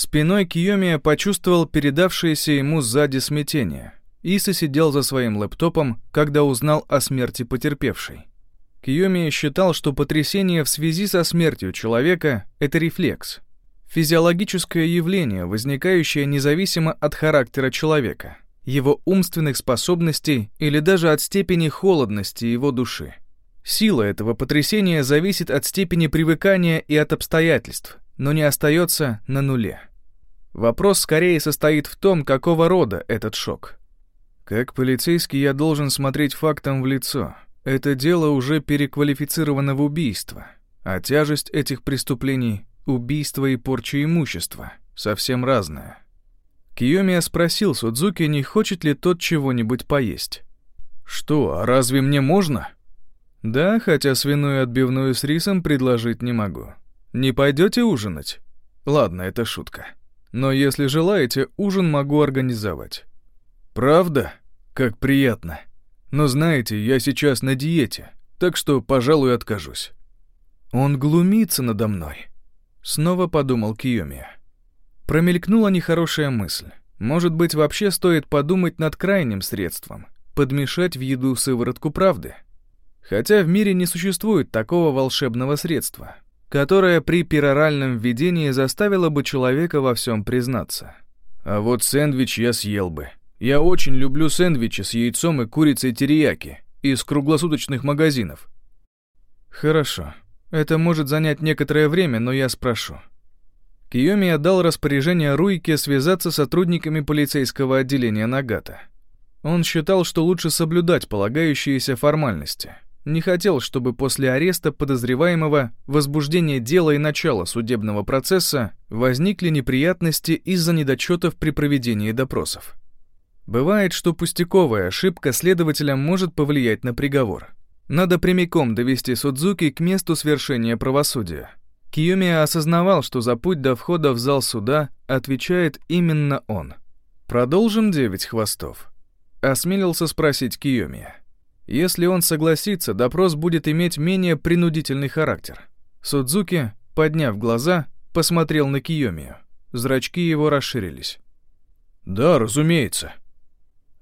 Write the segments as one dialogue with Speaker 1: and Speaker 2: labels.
Speaker 1: Спиной Киомия почувствовал передавшееся ему сзади смятение. Иса сидел за своим лэптопом, когда узнал о смерти потерпевшей. Киомия считал, что потрясение в связи со смертью человека — это рефлекс. Физиологическое явление, возникающее независимо от характера человека, его умственных способностей или даже от степени холодности его души. Сила этого потрясения зависит от степени привыкания и от обстоятельств, но не остается на нуле. Вопрос скорее состоит в том, какого рода этот шок. Как полицейский я должен смотреть фактам в лицо. Это дело уже переквалифицировано в убийство, а тяжесть этих преступлений — убийство и порча имущества — совсем разное. Киомия спросил Судзуки, не хочет ли тот чего-нибудь поесть. «Что, а разве мне можно?» «Да, хотя свиную отбивную с рисом предложить не могу. Не пойдете ужинать?» «Ладно, это шутка. Но если желаете, ужин могу организовать». «Правда? Как приятно. Но знаете, я сейчас на диете, так что, пожалуй, откажусь». «Он глумится надо мной», — снова подумал Киомия. Промелькнула нехорошая мысль. Может быть, вообще стоит подумать над крайним средством — подмешать в еду сыворотку правды? Хотя в мире не существует такого волшебного средства, которое при пероральном введении заставило бы человека во всем признаться. А вот сэндвич я съел бы. Я очень люблю сэндвичи с яйцом и курицей терияки из круглосуточных магазинов. Хорошо. Это может занять некоторое время, но я спрошу. Киоми отдал распоряжение Руйке связаться с сотрудниками полицейского отделения Нагата. Он считал, что лучше соблюдать полагающиеся формальности — не хотел, чтобы после ареста подозреваемого, возбуждения дела и начала судебного процесса возникли неприятности из-за недочетов при проведении допросов. Бывает, что пустяковая ошибка следователя может повлиять на приговор. Надо прямиком довести Судзуки к месту свершения правосудия. Киюми осознавал, что за путь до входа в зал суда отвечает именно он. «Продолжим девять хвостов?» — осмелился спросить Киюми. Если он согласится, допрос будет иметь менее принудительный характер. Судзуки, подняв глаза, посмотрел на Киомию. Зрачки его расширились. «Да, разумеется».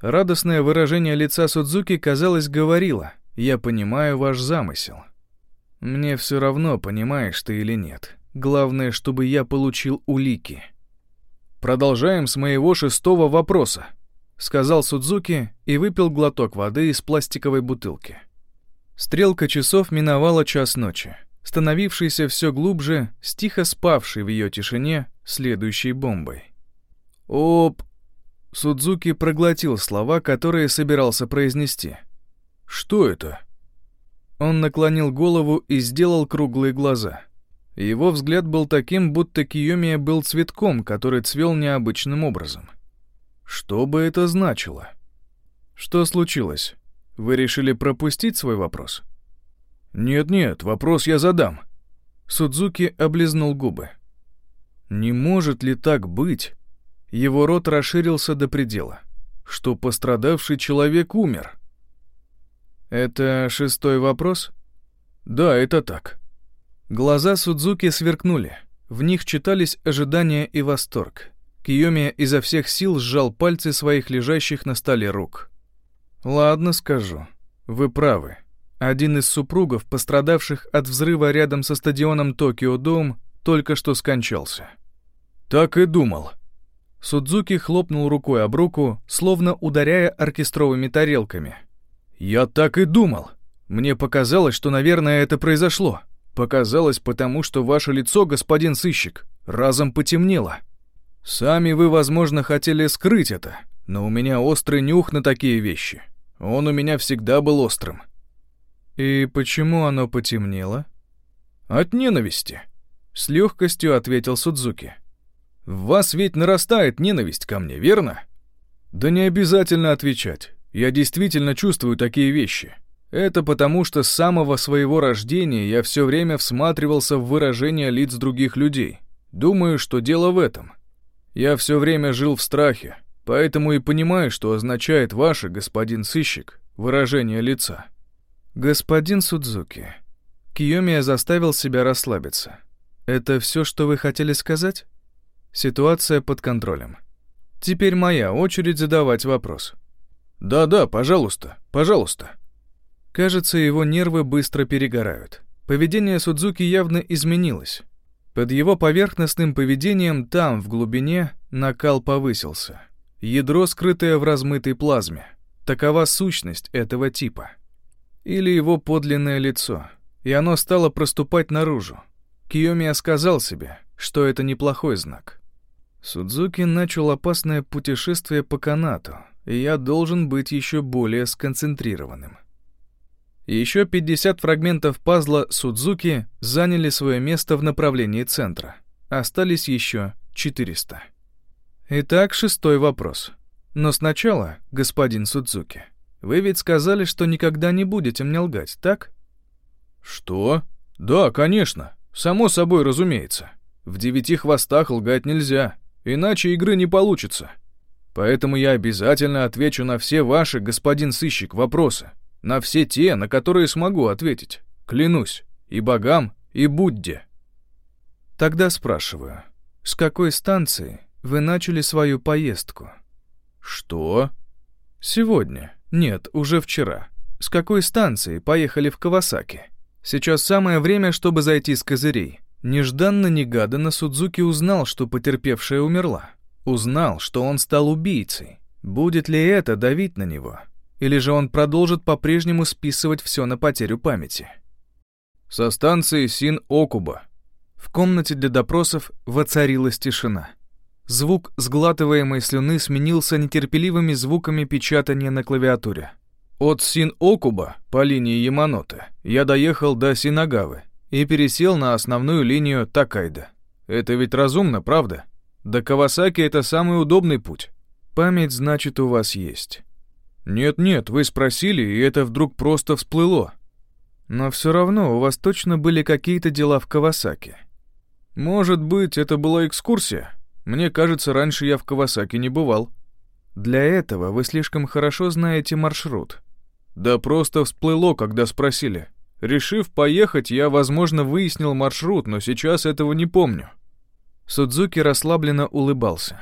Speaker 1: Радостное выражение лица Судзуки, казалось, говорило «Я понимаю ваш замысел». «Мне все равно, понимаешь ты или нет. Главное, чтобы я получил улики». Продолжаем с моего шестого вопроса. — сказал Судзуки и выпил глоток воды из пластиковой бутылки. Стрелка часов миновала час ночи, становившийся все глубже, с тихо спавшей в ее тишине следующей бомбой. «Оп!» Судзуки проглотил слова, которые собирался произнести. «Что это?» Он наклонил голову и сделал круглые глаза. Его взгляд был таким, будто Киомия был цветком, который цвел необычным образом. Что бы это значило? Что случилось? Вы решили пропустить свой вопрос? Нет-нет, вопрос я задам. Судзуки облизнул губы. Не может ли так быть? Его рот расширился до предела, что пострадавший человек умер. Это шестой вопрос? Да, это так. Глаза Судзуки сверкнули. В них читались ожидания и восторг. Киоми изо всех сил сжал пальцы своих лежащих на столе рук. «Ладно, скажу. Вы правы. Один из супругов, пострадавших от взрыва рядом со стадионом Токио Дом, только что скончался». «Так и думал». Судзуки хлопнул рукой об руку, словно ударяя оркестровыми тарелками. «Я так и думал. Мне показалось, что, наверное, это произошло. Показалось потому, что ваше лицо, господин сыщик, разом потемнело». Сами вы, возможно, хотели скрыть это, но у меня острый нюх на такие вещи. Он у меня всегда был острым. И почему оно потемнело? От ненависти, с легкостью ответил Судзуки. В вас ведь нарастает ненависть ко мне, верно? Да не обязательно отвечать. Я действительно чувствую такие вещи. Это потому, что с самого своего рождения я все время всматривался в выражения лиц других людей. Думаю, что дело в этом. Я все время жил в страхе, поэтому и понимаю, что означает ваше, господин сыщик, выражение лица. Господин Судзуки. Киомия заставил себя расслабиться. Это все, что вы хотели сказать? Ситуация под контролем. Теперь моя очередь задавать вопрос. «Да-да, пожалуйста, пожалуйста». Кажется, его нервы быстро перегорают. Поведение Судзуки явно изменилось. Под его поверхностным поведением там, в глубине, накал повысился. Ядро, скрытое в размытой плазме. Такова сущность этого типа. Или его подлинное лицо. И оно стало проступать наружу. Киомия сказал себе, что это неплохой знак. Судзуки начал опасное путешествие по канату, и я должен быть еще более сконцентрированным. Еще 50 фрагментов пазла Судзуки заняли свое место в направлении центра. Остались еще 400. Итак, шестой вопрос. Но сначала, господин Судзуки, вы ведь сказали, что никогда не будете мне лгать, так? Что? Да, конечно. Само собой, разумеется. В девяти хвостах лгать нельзя, иначе игры не получится. Поэтому я обязательно отвечу на все ваши, господин сыщик, вопросы. На все те, на которые смогу ответить. Клянусь. И богам, и Будде. Тогда спрашиваю, с какой станции вы начали свою поездку? Что? Сегодня. Нет, уже вчера. С какой станции поехали в Кавасаки? Сейчас самое время, чтобы зайти с козырей. Нежданно-негаданно Судзуки узнал, что потерпевшая умерла. Узнал, что он стал убийцей. Будет ли это давить на него? Или же он продолжит по-прежнему списывать все на потерю памяти? Со станции Син-Окуба. В комнате для допросов воцарилась тишина. Звук сглатываемой слюны сменился нетерпеливыми звуками печатания на клавиатуре. От Син-Окуба по линии Яманоте я доехал до Синагавы, и пересел на основную линию Такайда. Это ведь разумно, правда? До Кавасаки это самый удобный путь. Память, значит, у вас есть. Нет-нет, вы спросили, и это вдруг просто всплыло. Но все равно у вас точно были какие-то дела в Кавасаки. Может быть, это была экскурсия? Мне кажется, раньше я в Кавасаки не бывал. Для этого вы слишком хорошо знаете маршрут. Да просто всплыло, когда спросили. Решив поехать, я, возможно, выяснил маршрут, но сейчас этого не помню. Судзуки расслабленно улыбался.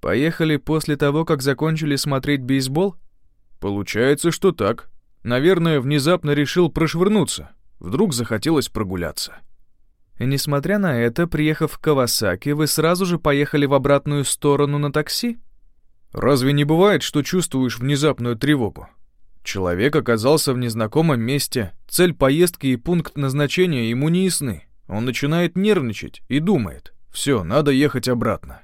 Speaker 1: Поехали после того, как закончили смотреть бейсбол? Получается, что так. Наверное, внезапно решил прошвырнуться. Вдруг захотелось прогуляться. И несмотря на это, приехав в Кавасаки, вы сразу же поехали в обратную сторону на такси? Разве не бывает, что чувствуешь внезапную тревогу? Человек оказался в незнакомом месте, цель поездки и пункт назначения ему не ясны. Он начинает нервничать и думает, все, надо ехать обратно.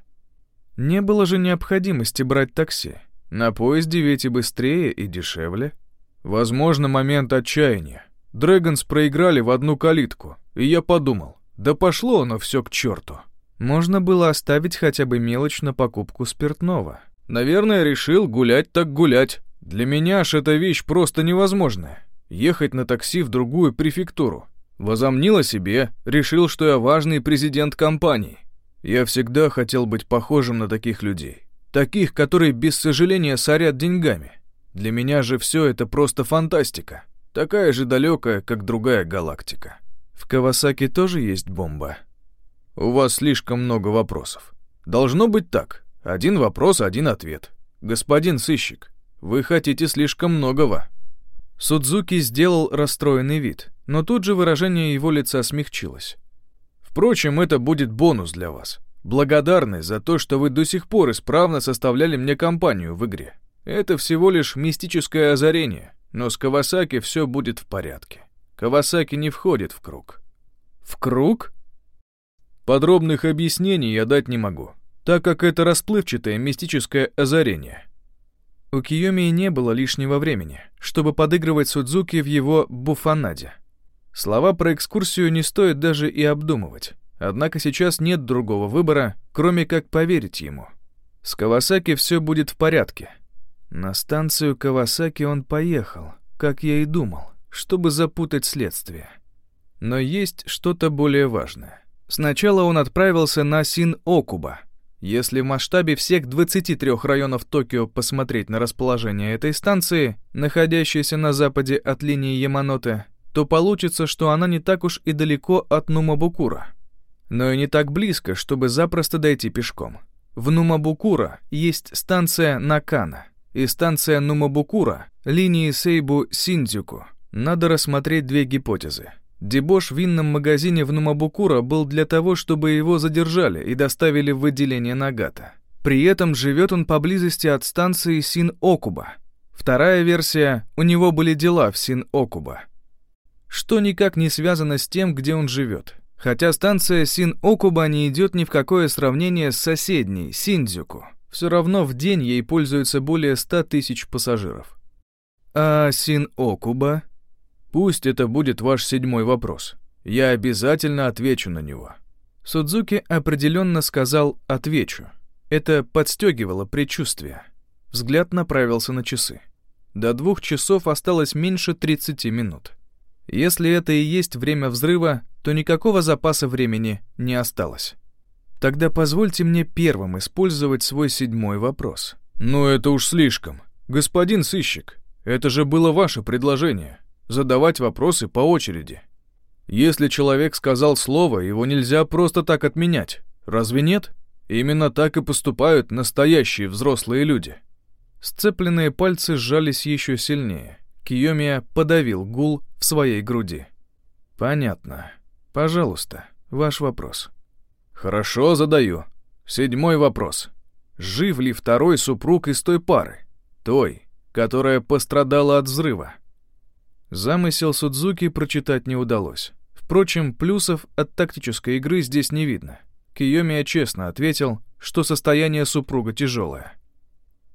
Speaker 1: Не было же необходимости брать такси. На поезде ведь и быстрее, и дешевле. Возможно, момент отчаяния. Дрэгонс проиграли в одну калитку, и я подумал, да пошло оно все к черту. Можно было оставить хотя бы мелочь на покупку спиртного. Наверное, решил гулять так гулять. Для меня ж эта вещь просто невозможная. Ехать на такси в другую префектуру. Возомнил о себе, решил, что я важный президент компании. Я всегда хотел быть похожим на таких людей. Таких, которые без сожаления сорят деньгами. Для меня же все это просто фантастика. Такая же далекая, как другая галактика. В Кавасаки тоже есть бомба? У вас слишком много вопросов. Должно быть так. Один вопрос, один ответ. Господин сыщик, вы хотите слишком многого». Судзуки сделал расстроенный вид, но тут же выражение его лица смягчилось. «Впрочем, это будет бонус для вас. Благодарность за то, что вы до сих пор исправно составляли мне компанию в игре. Это всего лишь мистическое озарение, но с Кавасаки все будет в порядке. Кавасаки не входит в круг». «В круг?» Подробных объяснений я дать не могу, так как это расплывчатое мистическое озарение — у Киоми не было лишнего времени, чтобы подыгрывать Судзуки в его буфанаде. Слова про экскурсию не стоит даже и обдумывать. Однако сейчас нет другого выбора, кроме как поверить ему. С Кавасаки все будет в порядке. На станцию Кавасаки он поехал, как я и думал, чтобы запутать следствие. Но есть что-то более важное. Сначала он отправился на Син-Окуба — если в масштабе всех 23 районов Токио посмотреть на расположение этой станции, находящейся на западе от линии Яманоте, то получится, что она не так уж и далеко от Нумабукура. Но и не так близко, чтобы запросто дойти пешком. В Нумабукура есть станция Накана и станция Нумабукура линии Сейбу-Синдзюку. Надо рассмотреть две гипотезы. Дебош в винном магазине в Нумабукура был для того, чтобы его задержали и доставили в отделение Нагата. При этом живет он поблизости от станции Син-Окуба. Вторая версия – у него были дела в Син-Окуба. Что никак не связано с тем, где он живет. Хотя станция Син-Окуба не идет ни в какое сравнение с соседней, Синдзюку. Все равно в день ей пользуются более 100 тысяч пассажиров. А Син-Окуба? Пусть это будет ваш седьмой вопрос. Я обязательно отвечу на него. Судзуки определенно сказал «отвечу». Это подстегивало предчувствие. Взгляд направился на часы. До двух часов осталось меньше 30 минут. Если это и есть время взрыва, то никакого запаса времени не осталось. Тогда позвольте мне первым использовать свой седьмой вопрос. «Ну это уж слишком. Господин сыщик, это же было ваше предложение. Задавать вопросы по очереди. Если человек сказал слово, его нельзя просто так отменять. Разве нет? Именно так и поступают настоящие взрослые люди». Сцепленные пальцы сжались еще сильнее. Киомия подавил гул в своей груди. «Понятно. Пожалуйста, ваш вопрос». «Хорошо, задаю. Седьмой вопрос. Жив ли второй супруг из той пары? Той, которая пострадала от взрыва?» Замысел Судзуки прочитать не удалось. Впрочем, плюсов от тактической игры здесь не видно. Киомия честно ответил, что состояние супруга тяжелое.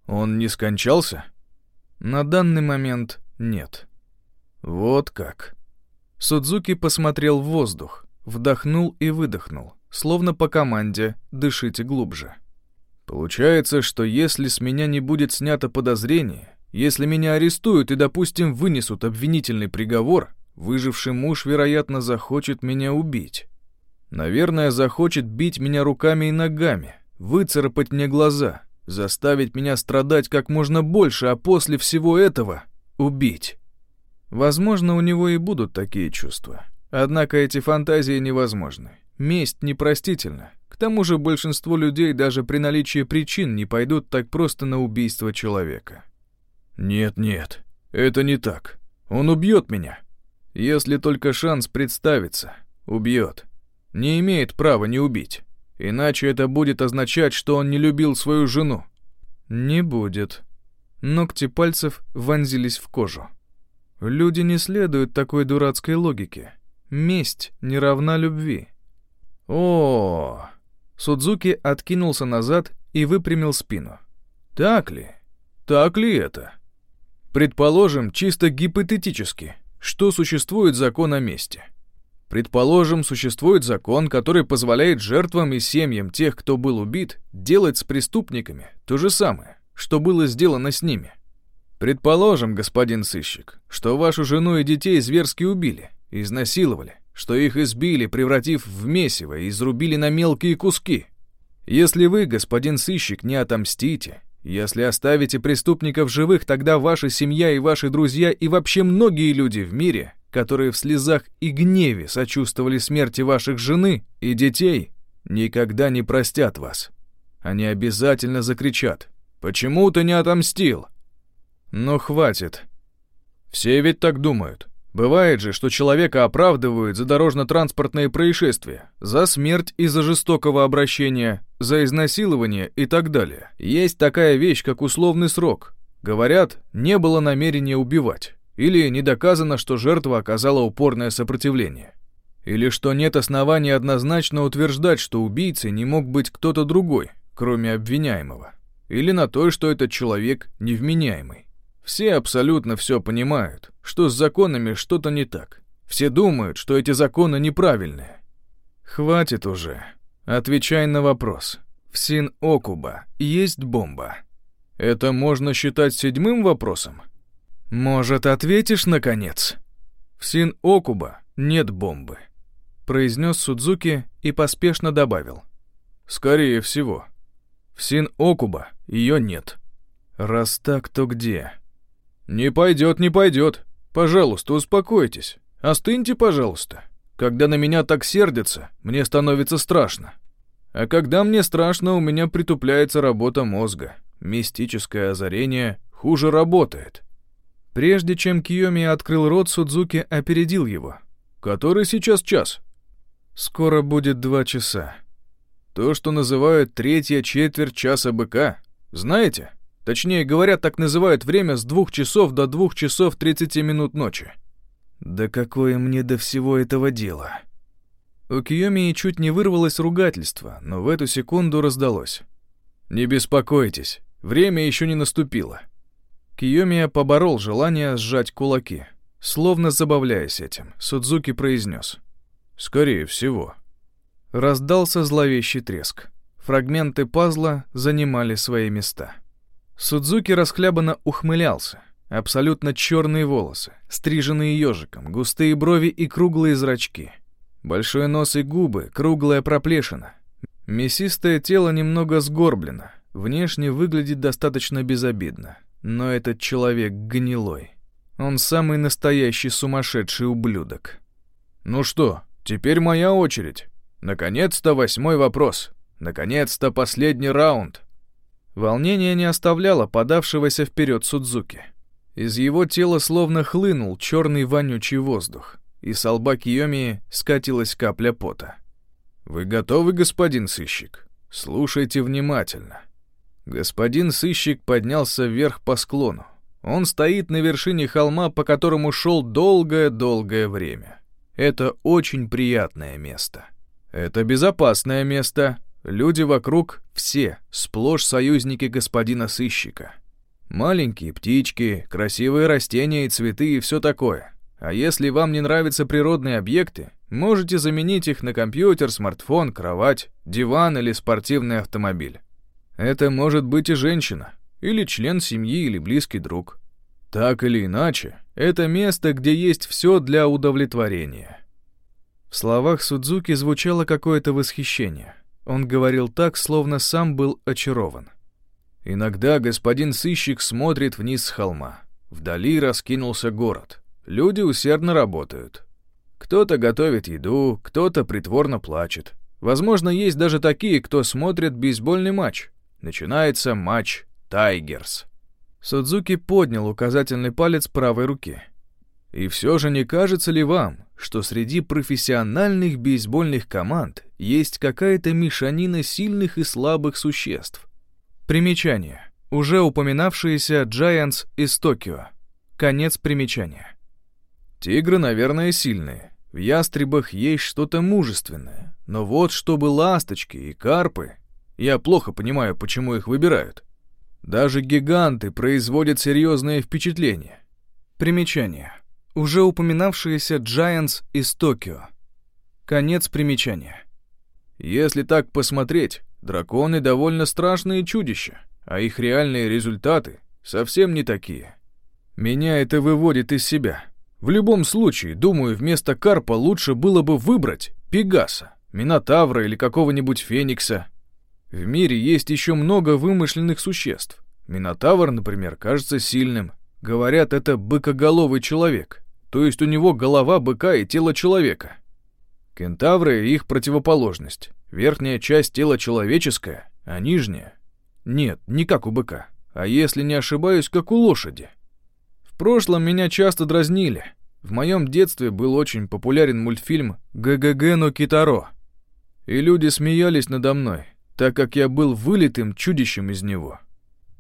Speaker 1: «Он не скончался?» «На данный момент нет». «Вот как». Судзуки посмотрел в воздух, вдохнул и выдохнул, словно по команде «дышите глубже». «Получается, что если с меня не будет снято подозрение, если меня арестуют и, допустим, вынесут обвинительный приговор, выживший муж, вероятно, захочет меня убить. Наверное, захочет бить меня руками и ногами, выцарапать мне глаза, заставить меня страдать как можно больше, а после всего этого убить. Возможно, у него и будут такие чувства. Однако эти фантазии невозможны. Месть непростительна. К тому же большинство людей даже при наличии причин не пойдут так просто на убийство человека. «Нет-нет, это не так. Он убьет меня. Если только шанс представится, убьет. Не имеет права не убить. Иначе это будет означать, что он не любил свою жену». «Не будет». Ногти пальцев вонзились в кожу. Люди не следуют такой дурацкой логике. Месть не равна любви. О, -о, -о. Судзуки откинулся назад и выпрямил спину. Так ли? Так ли это? Предположим, чисто гипотетически, что существует закон о мести. Предположим, существует закон, который позволяет жертвам и семьям тех, кто был убит, делать с преступниками то же самое, что было сделано с ними. Предположим, господин сыщик, что вашу жену и детей зверски убили, изнасиловали, что их избили, превратив в месиво и изрубили на мелкие куски. Если вы, господин сыщик, не отомстите, если оставите преступников живых, тогда ваша семья и ваши друзья и вообще многие люди в мире, которые в слезах и гневе сочувствовали смерти ваших жены и детей, никогда не простят вас. Они обязательно закричат «Почему ты не отомстил?» Но хватит. Все ведь так думают. Бывает же, что человека оправдывают за дорожно-транспортные происшествия, за смерть из-за жестокого обращения, за изнасилование и так далее. Есть такая вещь, как условный срок. Говорят, не было намерения убивать. Или не доказано, что жертва оказала упорное сопротивление. Или что нет оснований однозначно утверждать, что убийцей не мог быть кто-то другой, кроме обвиняемого. Или на то, что этот человек невменяемый. Все абсолютно все понимают, что с законами что-то не так. Все думают, что эти законы неправильные. Хватит уже. Отвечай на вопрос. В Син-Окуба есть бомба. Это можно считать седьмым вопросом? Может, ответишь, наконец? В Син-Окуба нет бомбы. Произнес Судзуки и поспешно добавил. Скорее всего. В Син-Окуба ее нет. Раз так, то где? «Не пойдет, не пойдет. Пожалуйста, успокойтесь. Остыньте, пожалуйста. Когда на меня так сердятся, мне становится страшно. А когда мне страшно, у меня притупляется работа мозга. Мистическое озарение хуже работает. Прежде чем Киоми открыл рот, Судзуки опередил его. «Который сейчас час?» «Скоро будет два часа». «То, что называют третья четверть часа быка. Знаете? Точнее говоря, так называют время с двух часов до двух часов тридцати минут ночи». «Да какое мне до всего этого дела?» У Киоми чуть не вырвалось ругательство, но в эту секунду раздалось. «Не беспокойтесь, время еще не наступило». Киомия поборол желание сжать кулаки. Словно забавляясь этим, Судзуки произнес. «Скорее всего». Раздался зловещий треск. Фрагменты пазла занимали свои места. Судзуки расхлябанно ухмылялся. Абсолютно черные волосы, стриженные ежиком, густые брови и круглые зрачки. Большой нос и губы, круглая проплешина. Мясистое тело немного сгорблено, внешне выглядит достаточно безобидно. Но этот человек гнилой. Он самый настоящий сумасшедший ублюдок. Ну что, теперь моя очередь. Наконец-то восьмой вопрос. Наконец-то последний раунд. Волнение не оставляло подавшегося вперед Судзуки. Из его тела словно хлынул черный вонючий воздух, и с лба Киоми скатилась капля пота. «Вы готовы, господин сыщик? Слушайте внимательно. Господин сыщик поднялся вверх по склону. Он стоит на вершине холма, по которому шел долгое-долгое время. Это очень приятное место. Это безопасное место. Люди вокруг все, сплошь союзники господина сыщика. Маленькие птички, красивые растения и цветы и все такое. А если вам не нравятся природные объекты, можете заменить их на компьютер, смартфон, кровать, диван или спортивный автомобиль. Это может быть и женщина, или член семьи, или близкий друг. Так или иначе, это место, где есть все для удовлетворения. В словах Судзуки звучало какое-то восхищение. Он говорил так, словно сам был очарован. Иногда господин сыщик смотрит вниз с холма. Вдали раскинулся город. Люди усердно работают. Кто-то готовит еду, кто-то притворно плачет. Возможно, есть даже такие, кто смотрит бейсбольный матч. Начинается матч «Тайгерс». Судзуки поднял указательный палец правой руки. И все же не кажется ли вам, что среди профессиональных бейсбольных команд есть какая-то мешанина сильных и слабых существ? Примечание. Уже упоминавшиеся Giants из Токио. Конец примечания. Тигры, наверное, сильные. В ястребах есть что-то мужественное. Но вот чтобы ласточки и карпы я плохо понимаю, почему их выбирают. Даже гиганты производят серьезное впечатление. Примечание. Уже упоминавшиеся Giants из Токио. Конец примечания. Если так посмотреть, драконы довольно страшные чудища, а их реальные результаты совсем не такие. Меня это выводит из себя. В любом случае, думаю, вместо Карпа лучше было бы выбрать Пегаса, Минотавра или какого-нибудь Феникса. В мире есть еще много вымышленных существ. Минотавр, например, кажется сильным. Говорят, это быкоголовый человек, то есть у него голова быка и тело человека. Кентавры — их противоположность. Верхняя часть тела человеческая, а нижняя — нет, не как у быка, а если не ошибаюсь, как у лошади. В прошлом меня часто дразнили. В моем детстве был очень популярен мультфильм «ГГГ но Китаро». И люди смеялись надо мной, так как я был вылитым чудищем из него.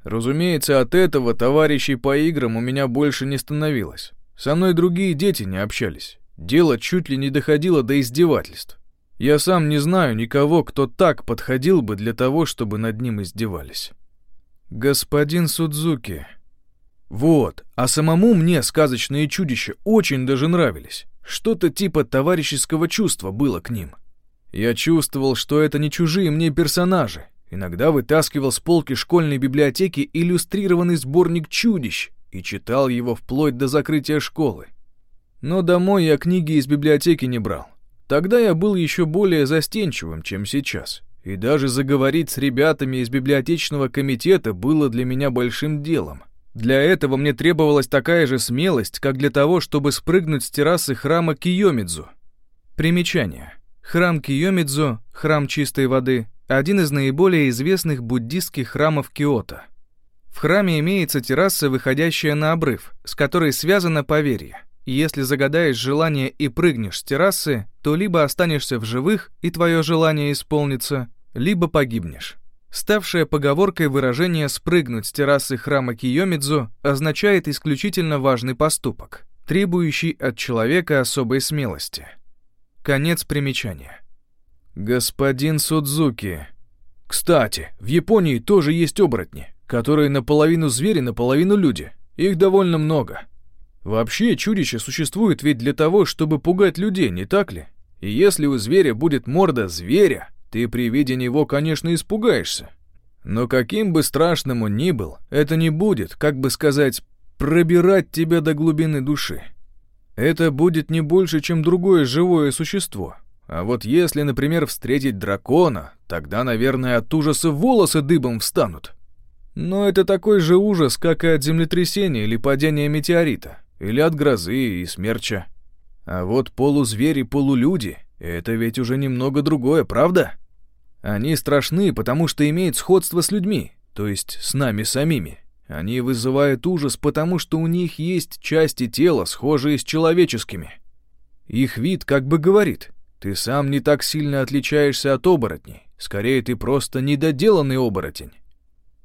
Speaker 1: Разумеется, от этого товарищей по играм у меня больше не становилось. Со мной другие дети не общались. Дело чуть ли не доходило до издевательств. Я сам не знаю никого, кто так подходил бы для того, чтобы над ним издевались. Господин Судзуки. Вот, а самому мне сказочные чудища очень даже нравились. Что-то типа товарищеского чувства было к ним. Я чувствовал, что это не чужие мне персонажи. Иногда вытаскивал с полки школьной библиотеки иллюстрированный сборник чудищ и читал его вплоть до закрытия школы. Но домой я книги из библиотеки не брал. Тогда я был еще более застенчивым, чем сейчас. И даже заговорить с ребятами из библиотечного комитета было для меня большим делом. Для этого мне требовалась такая же смелость, как для того, чтобы спрыгнуть с террасы храма Киомидзу. Примечание. Храм Киёмидзо, храм чистой воды, один из наиболее известных буддистских храмов Киото. В храме имеется терраса, выходящая на обрыв, с которой связано поверье. Если загадаешь желание и прыгнешь с террасы, то либо останешься в живых, и твое желание исполнится, либо погибнешь. Ставшее поговоркой выражение «спрыгнуть с террасы храма Киёмидзу» означает исключительно важный поступок, требующий от человека особой смелости. Конец примечания. Господин Судзуки. Кстати, в Японии тоже есть оборотни, которые наполовину звери, наполовину люди. Их довольно много. Вообще, чудище существует ведь для того, чтобы пугать людей, не так ли? И если у зверя будет морда зверя, ты при виде него, конечно, испугаешься. Но каким бы страшным он ни был, это не будет, как бы сказать, пробирать тебя до глубины души. Это будет не больше, чем другое живое существо. А вот если, например, встретить дракона, тогда, наверное, от ужаса волосы дыбом встанут. Но это такой же ужас, как и от землетрясения или падения метеорита. Или от грозы и смерча. А вот полузвери, полулюди — это ведь уже немного другое, правда? Они страшны, потому что имеют сходство с людьми, то есть с нами самими. Они вызывают ужас, потому что у них есть части тела, схожие с человеческими. Их вид как бы говорит, ты сам не так сильно отличаешься от оборотней, скорее ты просто недоделанный оборотень.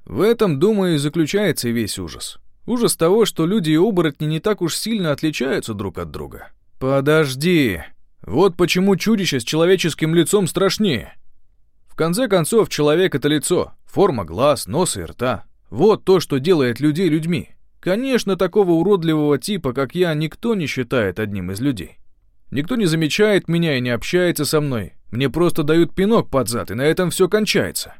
Speaker 1: В этом, думаю, и заключается весь ужас. Ужас того, что люди и оборотни не так уж сильно отличаются друг от друга. Подожди. Вот почему чудище с человеческим лицом страшнее. В конце концов, человек — это лицо, форма глаз, носа и рта. Вот то, что делает людей людьми. Конечно, такого уродливого типа, как я, никто не считает одним из людей. Никто не замечает меня и не общается со мной. Мне просто дают пинок под зад, и на этом все кончается.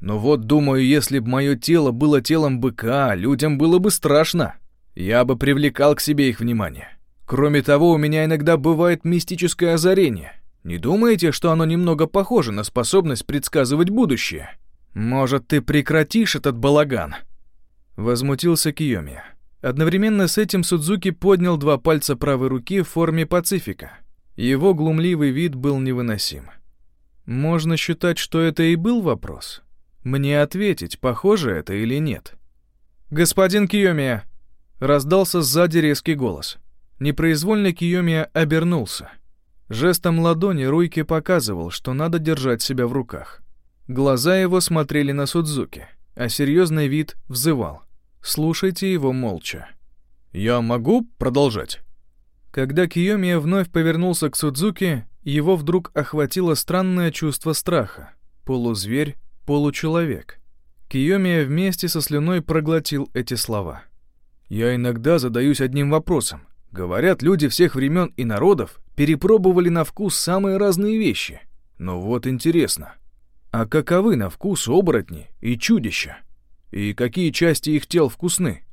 Speaker 1: Но вот думаю, если бы мое тело было телом быка, людям было бы страшно. Я бы привлекал к себе их внимание. Кроме того, у меня иногда бывает мистическое озарение. Не думаете, что оно немного похоже на способность предсказывать будущее? Может, ты прекратишь этот балаган?» Возмутился Киоми. Одновременно с этим Судзуки поднял два пальца правой руки в форме пацифика. Его глумливый вид был невыносим. Можно считать, что это и был вопрос? Мне ответить, похоже это или нет. «Господин Киомия!» Раздался сзади резкий голос. Непроизвольно Киомия обернулся. Жестом ладони Руйки показывал, что надо держать себя в руках. Глаза его смотрели на Судзуки, а серьезный вид взывал. Слушайте его молча. «Я могу продолжать?» Когда Киомия вновь повернулся к Судзуки, его вдруг охватило странное чувство страха. Полузверь, получеловек. Киомия вместе со слюной проглотил эти слова. «Я иногда задаюсь одним вопросом. Говорят, люди всех времен и народов перепробовали на вкус самые разные вещи. Но вот интересно, а каковы на вкус оборотни и чудища? И какие части их тел вкусны?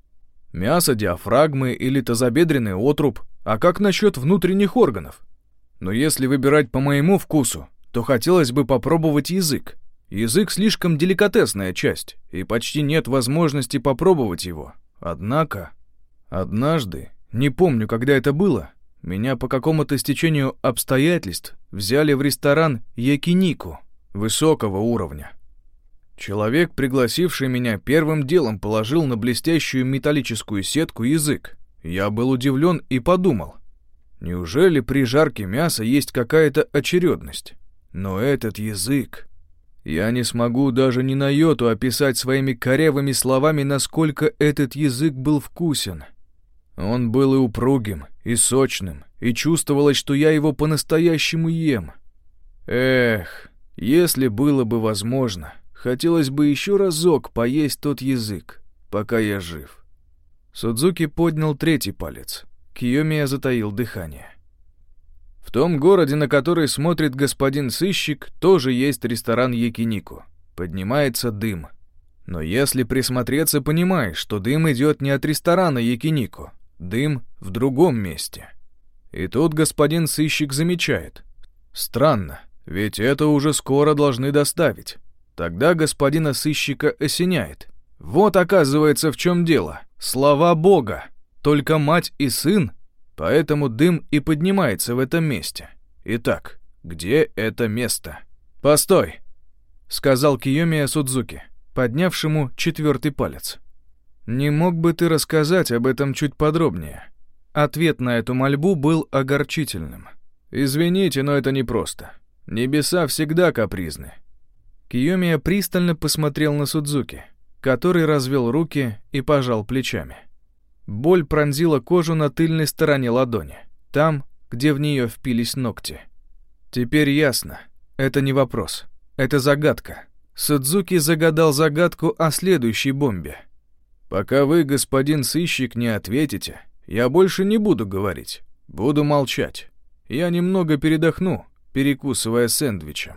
Speaker 1: Мясо, диафрагмы или тазобедренный отруб? А как насчет внутренних органов? Но если выбирать по моему вкусу, то хотелось бы попробовать язык. Язык слишком деликатесная часть, и почти нет возможности попробовать его. Однако, однажды, не помню, когда это было, меня по какому-то стечению обстоятельств взяли в ресторан Якинику высокого уровня. Человек, пригласивший меня, первым делом положил на блестящую металлическую сетку язык. Я был удивлен и подумал, неужели при жарке мяса есть какая-то очередность? Но этот язык... Я не смогу даже ни на йоту описать своими корявыми словами, насколько этот язык был вкусен. Он был и упругим, и сочным, и чувствовалось, что я его по-настоящему ем. Эх, если было бы возможно, хотелось бы еще разок поесть тот язык, пока я жив. Судзуки поднял третий палец. Киомия затаил дыхание. В том городе, на который смотрит господин сыщик, тоже есть ресторан Якинику. Поднимается дым. Но если присмотреться, понимаешь, что дым идет не от ресторана Якинику. Дым в другом месте. И тут господин сыщик замечает. Странно, ведь это уже скоро должны доставить. Тогда господина сыщика осеняет. Вот оказывается в чем дело. Слова Бога. Только мать и сын Поэтому дым и поднимается в этом месте. Итак, где это место?» «Постой!» — сказал Киёмия Судзуки, поднявшему четвертый палец. «Не мог бы ты рассказать об этом чуть подробнее?» Ответ на эту мольбу был огорчительным. «Извините, но это непросто. Небеса всегда капризны». Киёмия пристально посмотрел на Судзуки, который развел руки и пожал плечами. Боль пронзила кожу на тыльной стороне ладони, там, где в нее впились ногти. Теперь ясно. Это не вопрос. Это загадка. Судзуки загадал загадку о следующей бомбе. Пока вы, господин сыщик, не ответите, я больше не буду говорить. Буду молчать. Я немного передохну, перекусывая сэндвичем.